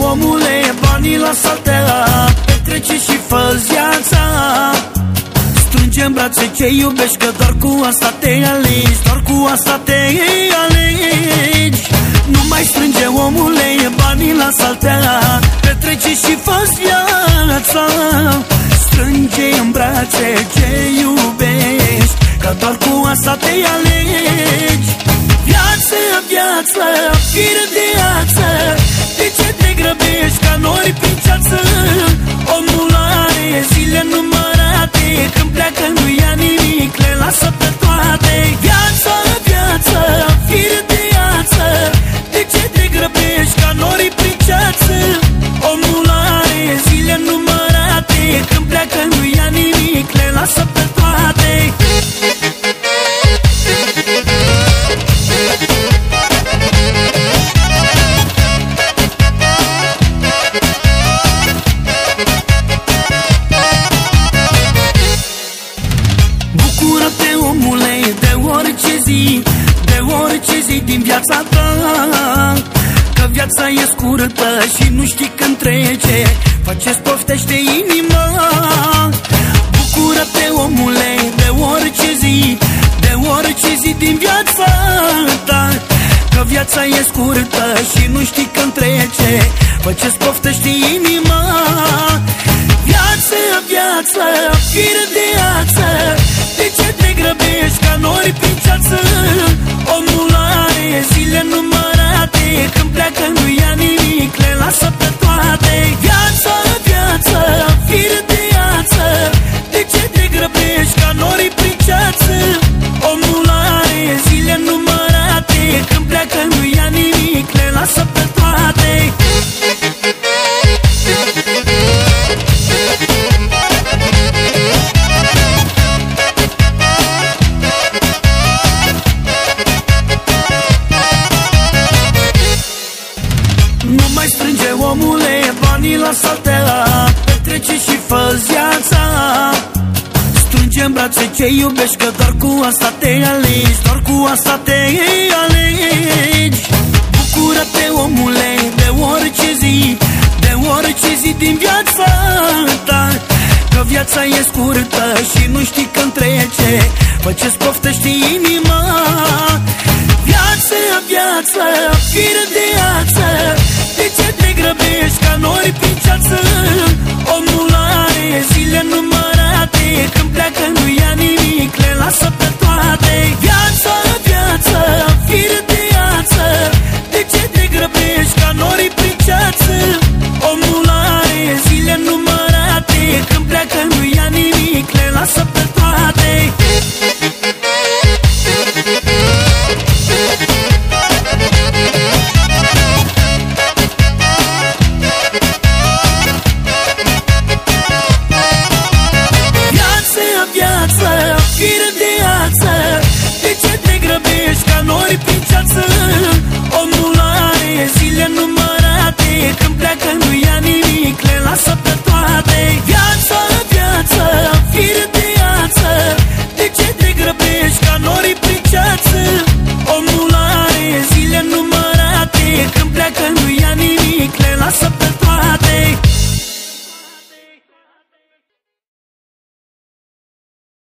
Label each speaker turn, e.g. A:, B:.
A: omule banii la saltea Petrece și fă viața. Strânge în brațe ce iubești Că doar cu asta te alegi Doar cu asta te alegi Nu mai strânge omule banii la saltea Petrece și fă viața. Strânge în brațe ce iubești Că doar cu asta te alegi Viață, viață, zi din viața ta Că viața e scurtă și nu știi când trece. Face-ți poftește inima Bucură-te, omule, de orice zi De orice zi din viața ta Că viața e scurtă și nu știi când trece. Face-ți poftește inima Viață, viață, fir de ață. De ce te grăbești ca nori prin ceață? La saltea Petrece și fă viața. Strânge în brațe ce iubești Că doar cu asta te alegi Doar cu asta te alegi. Bucură-te omule de orice zi De orice zi din viața ta. Că viața e scurtă și nu știi când trece Fă-ce-ți poftești inima. Viață, viață, fir de ață De ce te grăbești